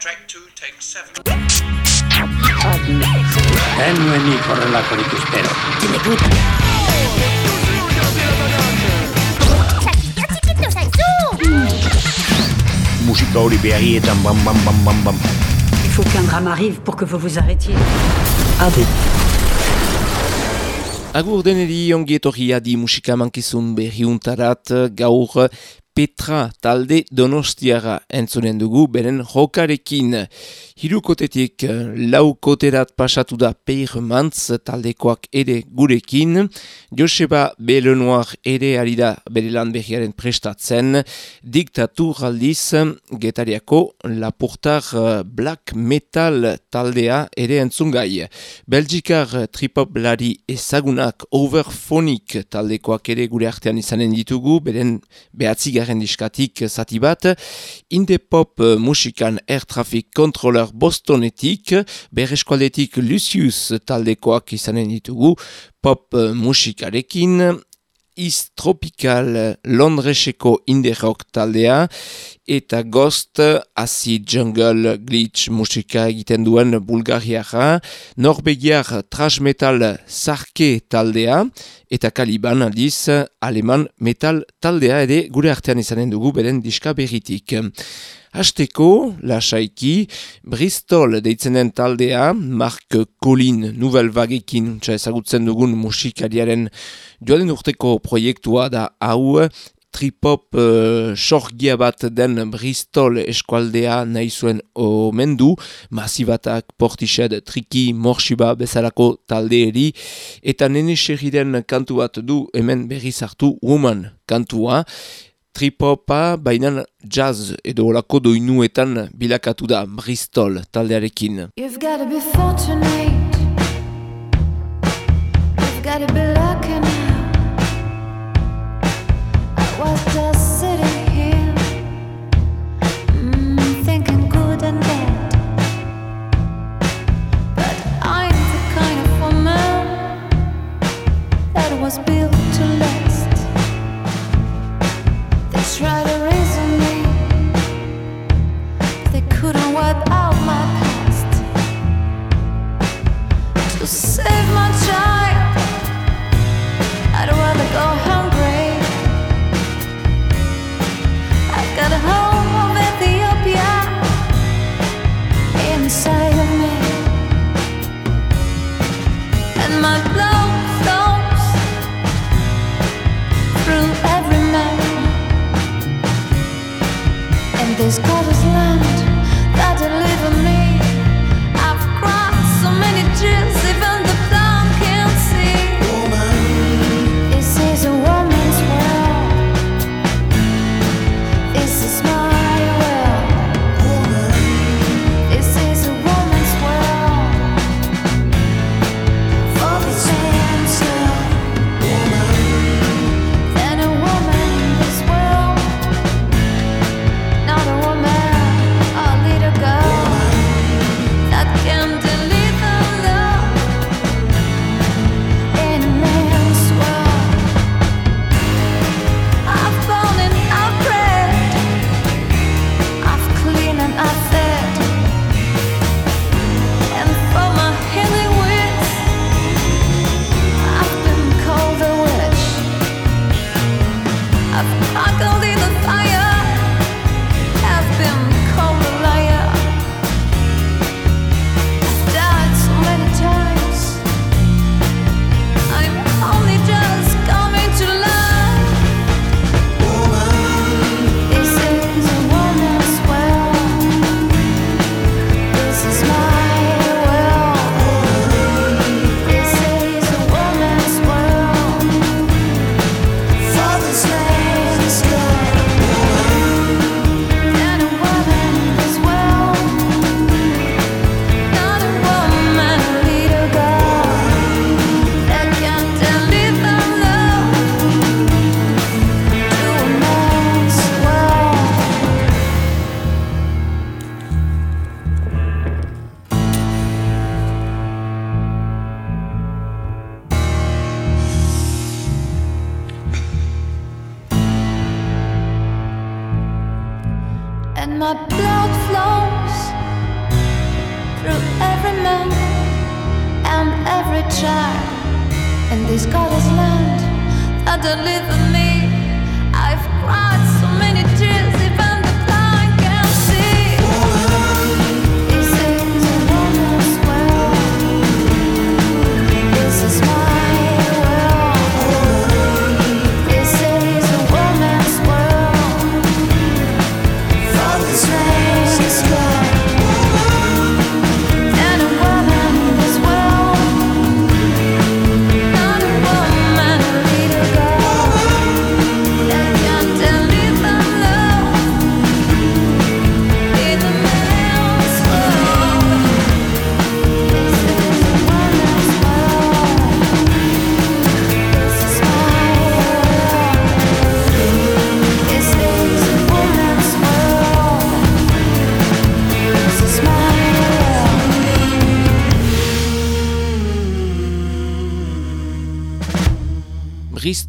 Track two, take seven. Ez nuen nik horrelakorik espero. Musika hori behagietan bam bam bam bam bam. Il faut qu'un drame arrive pour que vous vous arrêtiez. Agur deneri ongi etorria di musika mankizun berriuntarat gaur Petra talde donostiara entzunen dugu beren jokarekin. Hirukotetik laukoterat pasatu da Peir Mantz taldekoak ere gurekin. Joseba Belenoir ere ari da bere lan berriaren prestatzen. Diktatur aldiz getariako Laportar Black Metal taldea ere entzungai. Belgikar tripoplari ezagunak Overphonic taldekoak ere gure artean izanen ditugu, beren behatzigarren diskatik zati bat, Indepop musikan air traffic controller bostonetik, berreskualdetik Lucius taldekoak izanen ditugu, pop musikarekin, East Tropical Londreseko indie rock taldea eta Ghost Acid Jungle Glitch musika egiten duen Bulgariara, Norbegiar Trash Metal Zarke taldea eta Kaliban aldiz Aleman Metal taldea ere gure artean izanen dugu beren diska berritik. Hasteko, lasaiki, Bristol deitzen den taldea, Mark Colin Nouvelle Vagekin ezagutzen dugun musikariaren joan urteko proiektua da hau, tripop uh, sorgia bat den Bristol eskualdea nahi zuen omendu, masibatak, portised, triki, morsiba bezalako taldeeri, eta nene serriren kantu bat du hemen berriz hartu woman kantua, tripopa, baina jazz edo olako doinuetan bilakatu da Bristol taldearekin. You've gotta be fortunate. You've gotta be lucky now. I was just sitting here, mm, thinking good and bad. But I'm the kind of woman that was built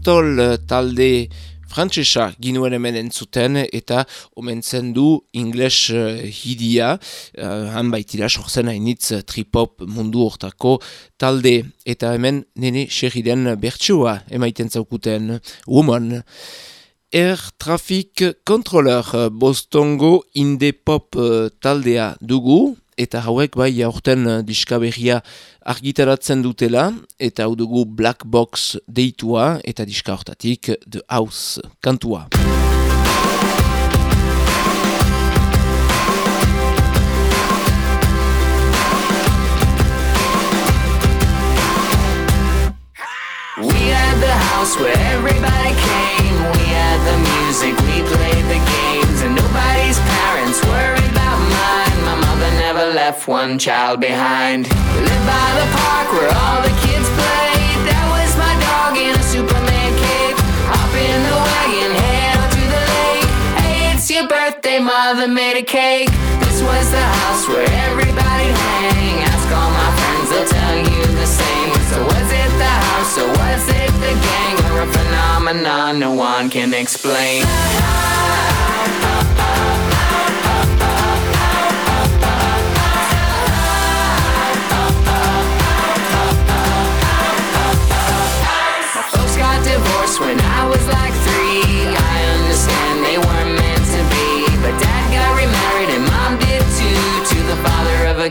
Bristol eh, talde frantsesa ginuen hemen entzuten eta omentzen du ingles uh, hidia, uh, han baitira sortzen hainitz eh, tripop mundu hortako talde eta hemen nene xerriren bertsua emaiten zaukuten woman. Air Traffic Controller eh, Bostongo indie pop eh, taldea dugu eta hauek bai aurten eh, diska argitaratzen dutela eta hau dugu Black Box deitua eta diska hortatik The House kantua. We the house where everybody came. We had the music, we played the games, and nobody's parents mine. Never left one child behind. We lived by the park where all the kids played. That was my dog in a Superman cape. Hop in the wagon, head out to the lake. Hey, it's your birthday, mother made a cake. This was the house where everybody hang. Ask all my friends, they'll tell you the same. So was it the house or was it the gang or a phenomenon no one can explain?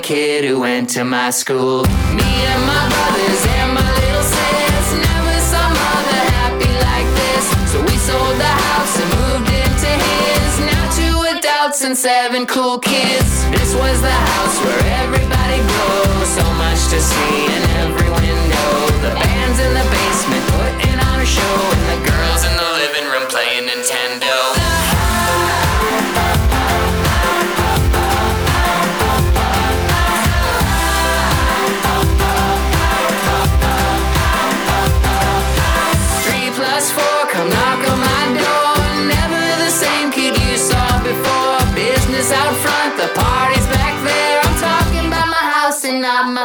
Kid who went to my school. Me and my brothers and my little sis never saw mother happy like this. So we sold the house and moved into his. Now two adults and seven cool kids. This was the house where everybody goes. So much to see in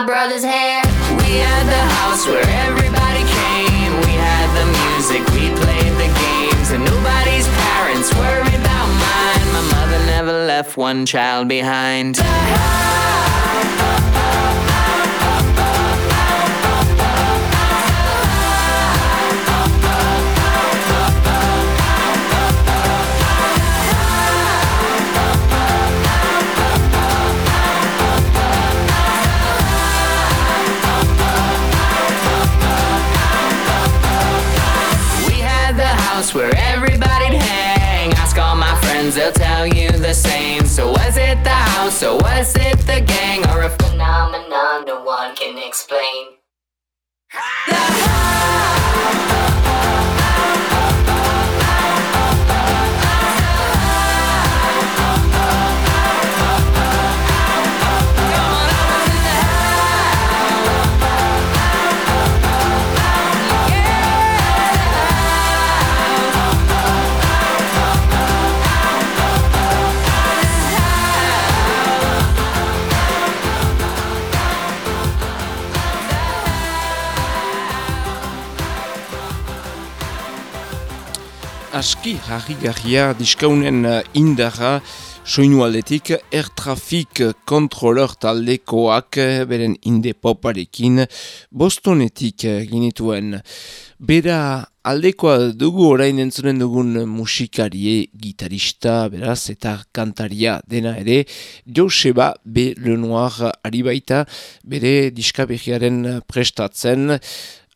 brother's hair. We had the house where everybody came. We had the music, we played the games, and nobody's parents worried about mine. My mother never left one child behind. The where everybody'd hang. Ask all my friends, they'll tell you the same. So was it the house or was it the gang or a phenomenon no one can explain? Harrigarria diskaunen uh, indarra soinu aldetik air traffic controller taldekoak beren inde poparekin bostonetik ginituen. Bera aldekoa dugu orain entzunen dugun musikarie, gitarista, beraz, eta kantaria dena ere, Joseba B. Lenoir ari baita, bere diskabegiaren prestatzen,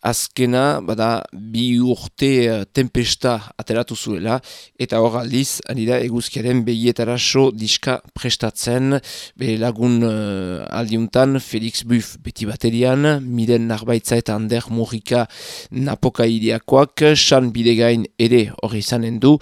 azkena, bada, bi urte uh, tempesta ateratu zuela, eta hor aldiz, anida eguzkiaren behietara so diska prestatzen, be lagun uh, aldiuntan, Felix Buff beti baterian, Miren Narbaitza eta Ander Murrika napoka iriakoak, San Bidegain ere hori izanen du,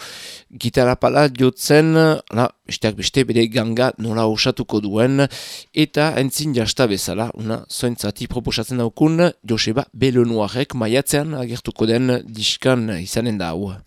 gitarra pala jotzen, la, besteak beste bere ganga nola osatuko duen, eta entzin jasta bezala, una zointzati proposatzen daukun, Joseba Belenoa Noirek maiatzean agertuko den diskan izanen da hau.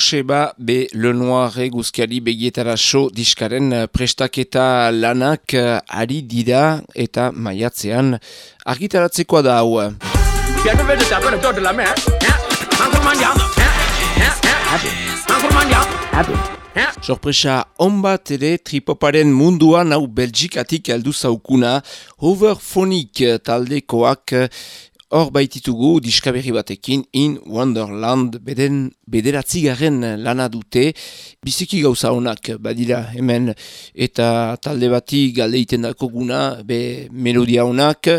Joseba B. Lenoir eguzkiali begietara so diskaren eh, prestaketa lanak eh, ari dira eta maiatzean argitaratzekoa da hau. Sorpresa onbat ere tripoparen munduan hau belgikatik aldu zaukuna hoverfonik eh, taldekoak hor baititugu diskaberri batekin in Wonderland beden bederatzigarren lana dute biziki gauza honak badira hemen eta talde bati galdeiten dako guna be melodia honak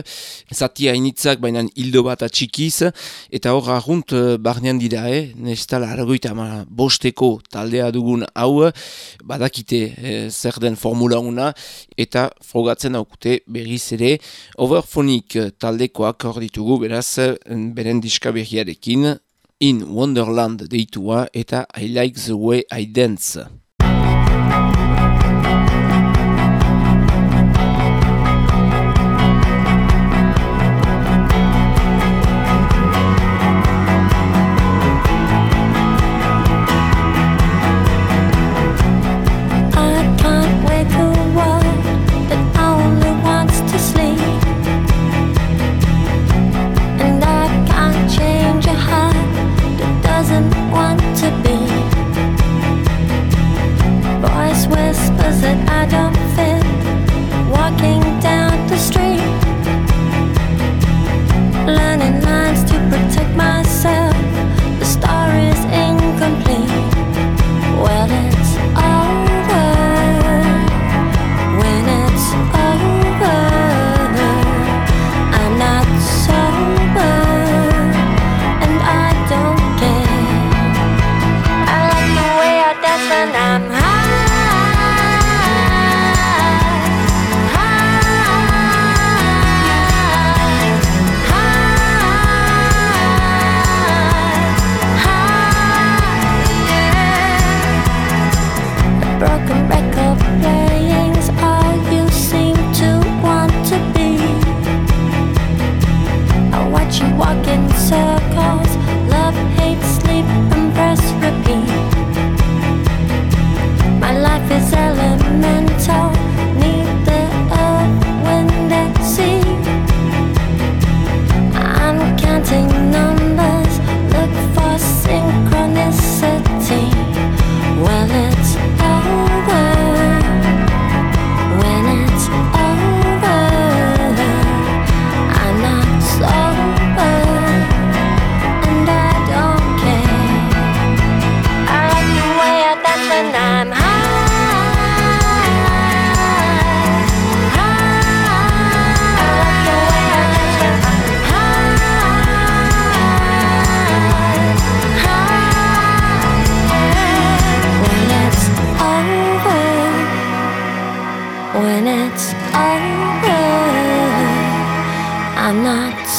zati hainitzak baina hildo bat atxikiz eta hor argunt eh, barnean dira eh? nestala aragoita ama bosteko taldea dugun hau badakite eh, zer den formula una eta frogatzen daukute berriz ere Overphonic taldekoak hor ditugu beraz beren diska berriarekin In Wonderland deitua eta I Like the Way I Dance.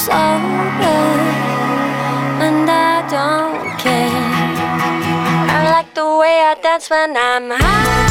Sober, and I don't care. I like the way I dance when I'm high.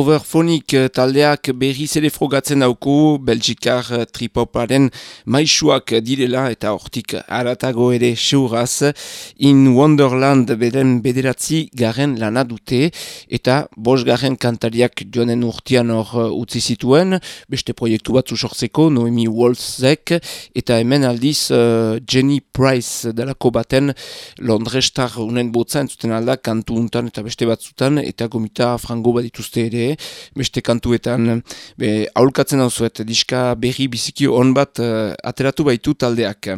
Overphonic eh, taldeak berriz ere frogatzen dauku Belgikar eh, tripoparen maisuak direla eta hortik aratago ere seuraz In Wonderland beren bederatzi garen lana dute eta bos garen kantariak joanen urtean hor eh, utzi zituen. Beste proiektu bat sortzeko Noemi Wolfzek eta hemen aldiz uh, Jenny Price delako baten Londrestar unen botza entzuten alda kantu untan eta beste batzutan eta gomita frango bat dituzte ere beste kantuetan be, aholkatzen hau zuet, diska berri biziki on bat uh, ateratu baitu taldeak.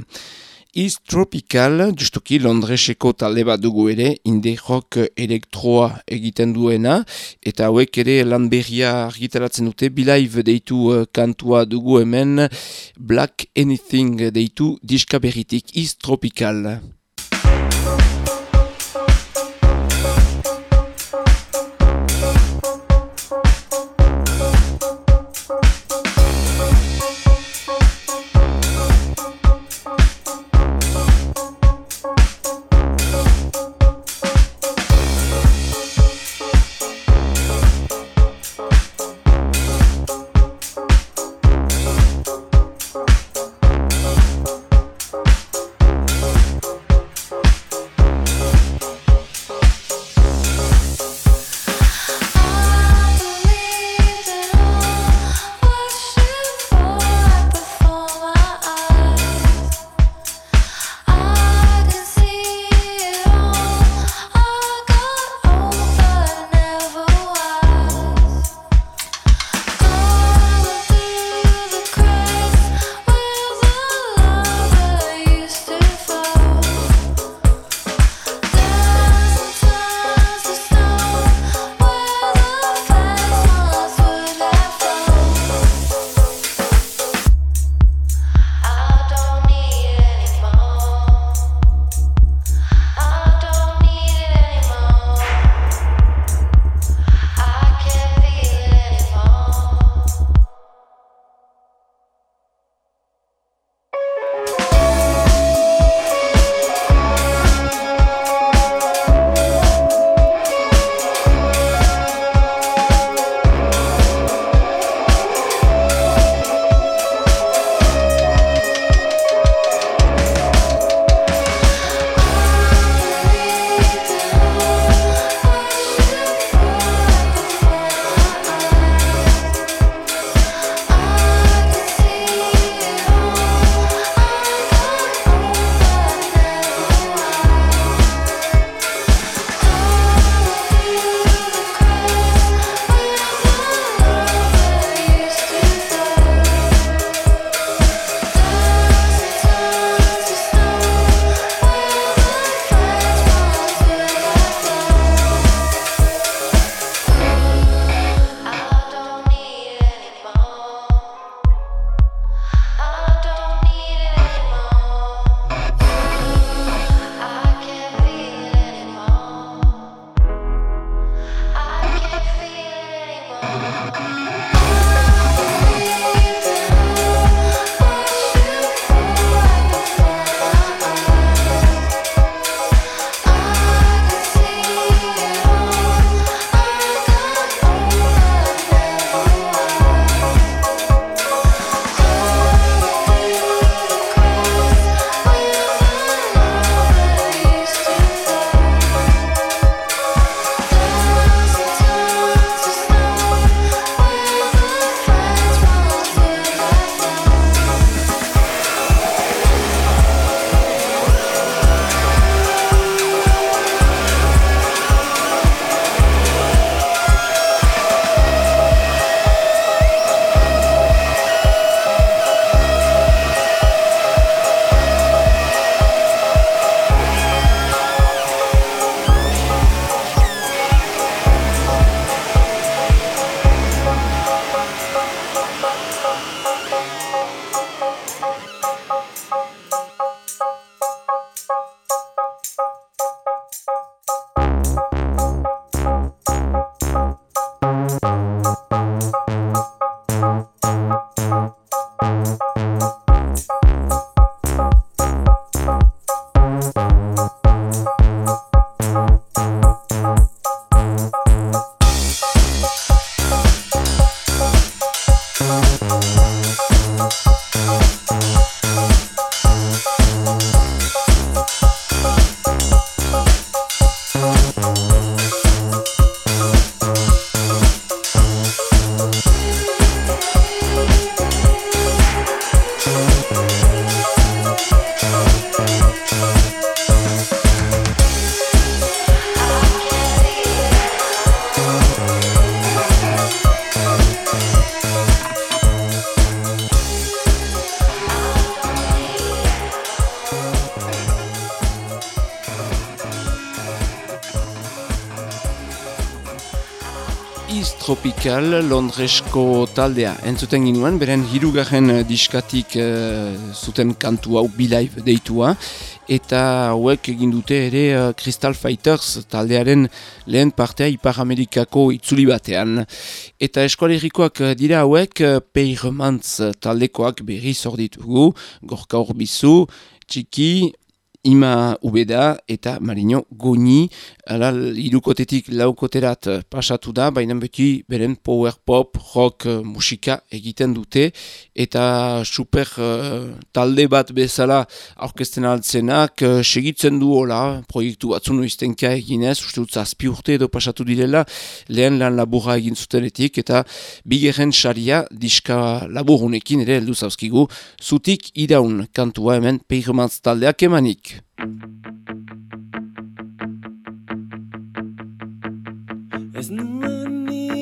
East Tropical, justuki Londreseko talde bat dugu ere, indie rock elektroa egiten duena, eta hauek ere lan berria argitaratzen dute, bilaiv deitu uh, kantua dugu hemen, Black Anything deitu diska berritik East Tropical. Tropical Londresko taldea entzuten ginuen, beren hirugarren eh, diskatik eh, zuten kantu hau Bilive deitua, eta hauek egin dute ere eh, Crystal Fighters taldearen lehen partea Ipar Amerikako itzuli batean. Eta eskualerikoak dira hauek uh, Peirmantz taldekoak berri zorditugu, gorka horbizu, txiki, Ima Ubeda eta Marino Goni ala irukotetik laukoterat pasatu da, baina beti beren power pop, rock, eh, musika egiten dute eta super uh, talde bat bezala aurkezten altzenak uh, segitzen du hola, proiektu batzu noiztenka eginez, uste dut zazpi urte edo pasatu direla, lehen lan laburra egin zutenetik eta bigerren saria diska laburunekin ere heldu zauzkigu, zutik iraun kantua hemen peirmantz taldeak emanik. Ez nuen nire burua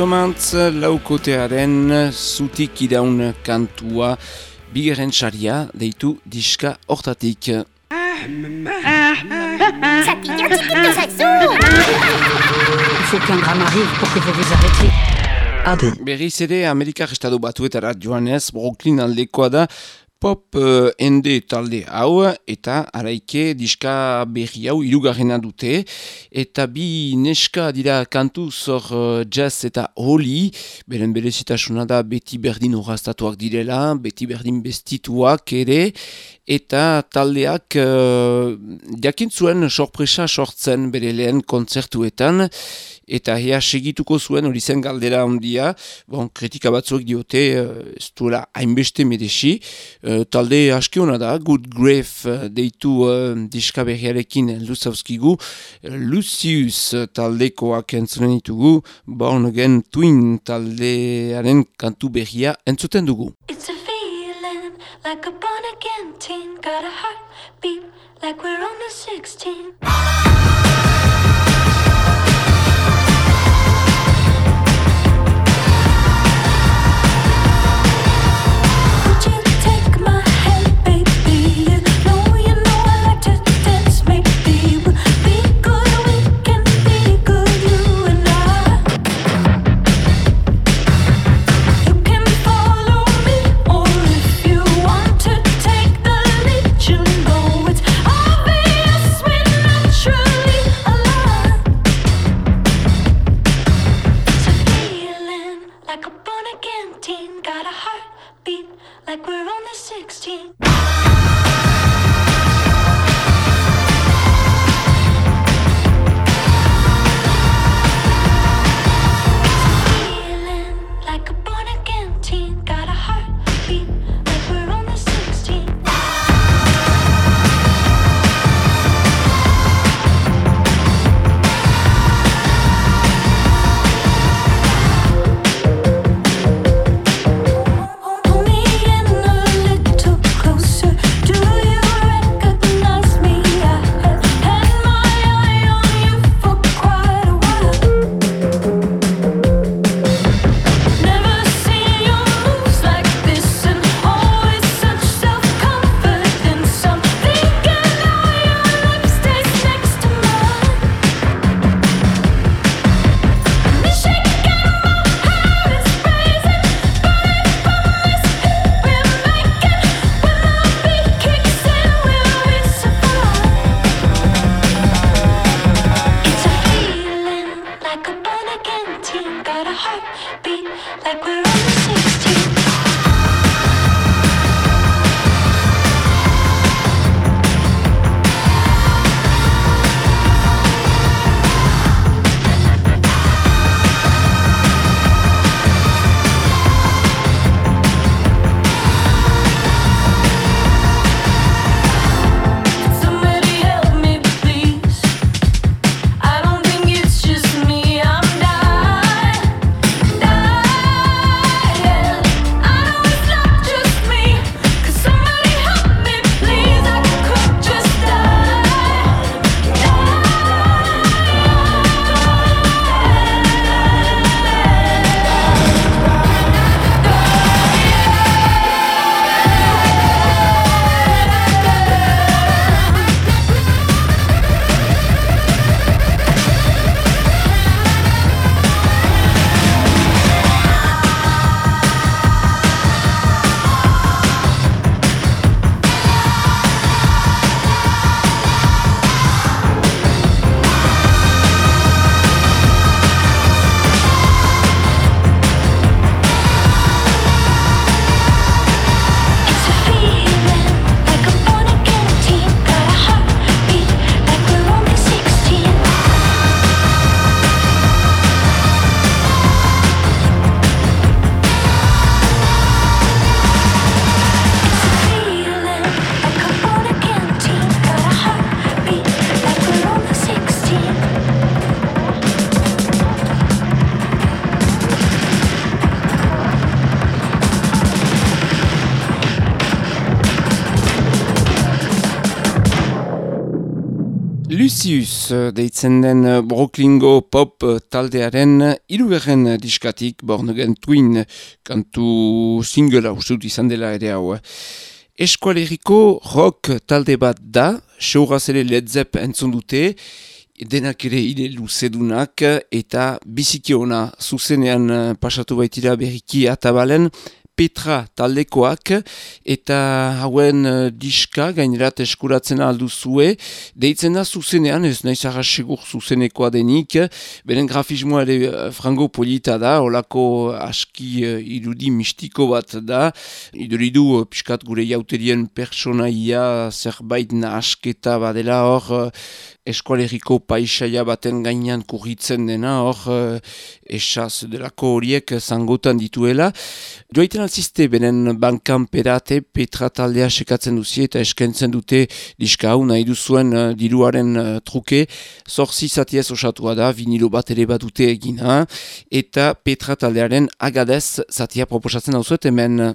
Peiromantz laukotearen zutik iraun kantua bigarren saria deitu diska hortatik. Il faut qu'un drame arrive pour que vous vous arrêtiez. Berriz ere Amerikar Estadu Batuetara joanez, Brooklyn aldekoa da, pop uh, ende talde hau eta araike diska berri hau irugarrena dute. Eta bi neska dira kantu zor uh, jazz eta holi. Beren berezitasuna da beti berdin horaztatuak direla beti berdin bestituak ere. Eta taldeak uh, jakin zuen sorpresa sortzen bere lehen kontzertuetan eta ea segituko zuen hori zen galdera handia, bon, kritika batzuek diote uh, ez duela hainbeste medesi, uh, talde aski hona da, Good Grave uh, deitu uh, diska berriarekin luzauzkigu, Lucius taldekoak entzunen ditugu, Born Again Twin taldearen kantu berria entzuten dugu. It's a feeling like a born again teen. Got a heartbeat like we're only 16. Deitzen den eh, Brooklyngo pop eh, taldearen irugarren diskatik bornugen twin kantu singela usut izan dela ere hau. Eskualeriko rock talde bat da, showraz ere Led Zepp entzun dute, denak ere ide luzedunak eta biziki ona zuzenean eh, pasatu baitira berriki atabalen, Petra taldekoak eta hauen uh, diska gainerat eskuratzen alduzue. Deitzen da zuzenean, ez nahi zara segur zuzenekoa denik. Beren grafismoa ere uh, frango polita da olako aski uh, irudi mistiko bat da. Iduridu piskat gure jauterien personaia zerbait nahasketa badela hor eskualeriko paisaia baten gainean kurritzen dena hor uh, esaz delako horiek zangotan dituela. Joaiten altzizte benen bankan perate petra taldea sekatzen duzi eta eskentzen dute diska hau nahi duzuen uh, diruaren uh, truke. Zorzi zatiez osatua da vinilo bat ere bat dute egina. Eta petra taldearen agadez zatia proposatzen hau hemen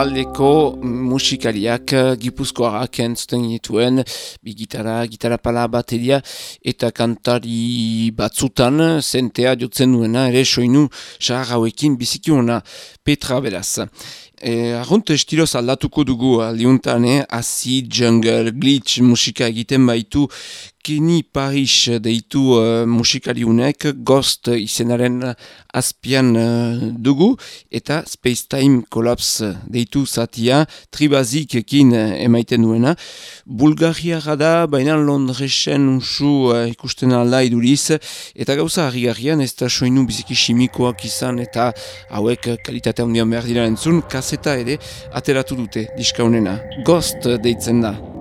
taldeko musikariak gipuzkoarak entzuten dituen bi gitara, gitara pala bateria eta kantari batzutan zentea jotzen duena ere soinu sahar hauekin Petra beraz. E, Arrunt estiloz aldatuko dugu aldiuntan, eh? acid, jungle, glitch musika egiten baitu Kenny Paris deitu uh, musikariunek Ghost izenaren azpian uh, dugu eta Space Time Collapse deitu zatia tribazik ekin uh, emaiten duena. Bulgaria da, baina Londresen usu uh, ikusten alda iduriz eta gauza harri-harrian ez da soinu biziki simikoak izan eta hauek kalitatea handian behar dira entzun, kaseta ere ateratu dute diskaunena. Ghost deitzen da.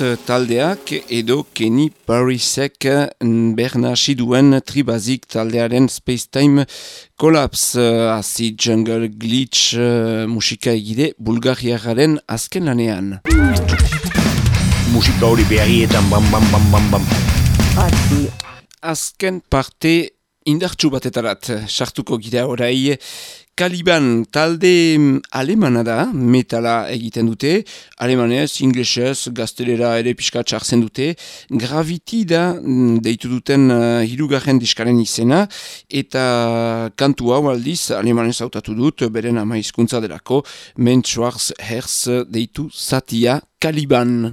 Ghost taldeak edo Kenny Parisek mm, berna duen tribazik taldearen Spacetime Collapse uh, Acid Jungle Glitch uh, musika egide bulgariagaren azken lanean. Musika hori beharietan bam bam bam bam bam. Azken parte indartsu batetarat sartuko gira orai. Kaliban talde mm, alemana da, metala egiten dute, alemanez, inglesez, gaztelera ere pixka txartzen dute, Gravity da, mm, deitu duten uh, hirugarren diskaren izena, eta kantu hau aldiz, alemanez hautatu dut, beren ama hizkuntza delako, Mentschwarz Herz deitu zatia Kaliban.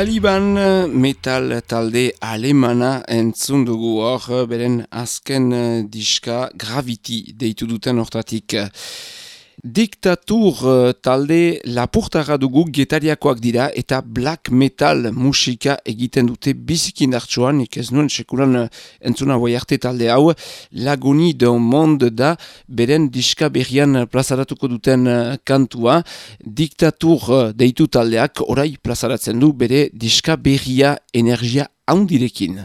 Kaliban eh, metal talde alemana entzun dugu hor, beren azken eh, diska Gravity deitu duten hortatik. Diktatur uh, talde lapurtara dugu getariakoak dira eta black metal musika egiten dute bizikin hartzuan, ez nuen sekuran uh, entzuna boi arte talde hau, laguni de monde da beren diska berrian plazaratuko duten uh, kantua. Diktatur deitu taldeak orai plazaratzen du bere diska berria energia haundirekin.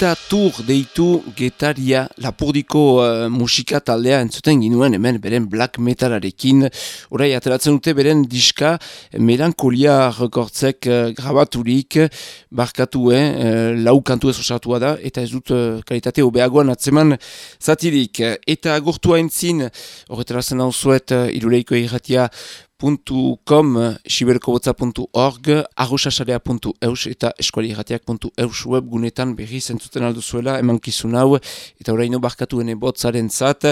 Diktatur deitu getaria lapurdiko uh, musika taldea entzuten ginuen hemen beren black metalarekin. Horai ateratzen dute beren diska melankolia rekortzek uh, grabaturik barkatu eh, uh, lau kantu ez osatua da eta ez dut uh, kalitate hobeagoan atzeman zatirik. Eta agurtua entzin horretara zen hau zuet uh, iruleiko irratia .com, siberkobotza.org, arrosasarea.eus eta eskualirrateak.eus web gunetan berri zentzuten aldo zuela, eman kizun hau, eta oraino barkatu ene botzaren zat,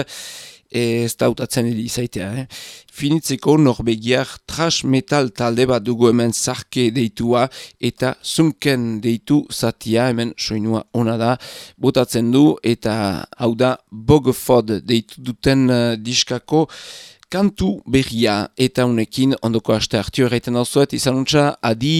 ez da utatzen izaitea. Eh? Finitzeko norbegiar trash metal talde bat dugu hemen zarke deitua eta zunken deitu zatia hemen soinua ona da botatzen du eta hau da bogofod deitu duten uh, diskako kantu berria eta unekin ondoko aste hartio erraiten dauzuet izan untsa adi...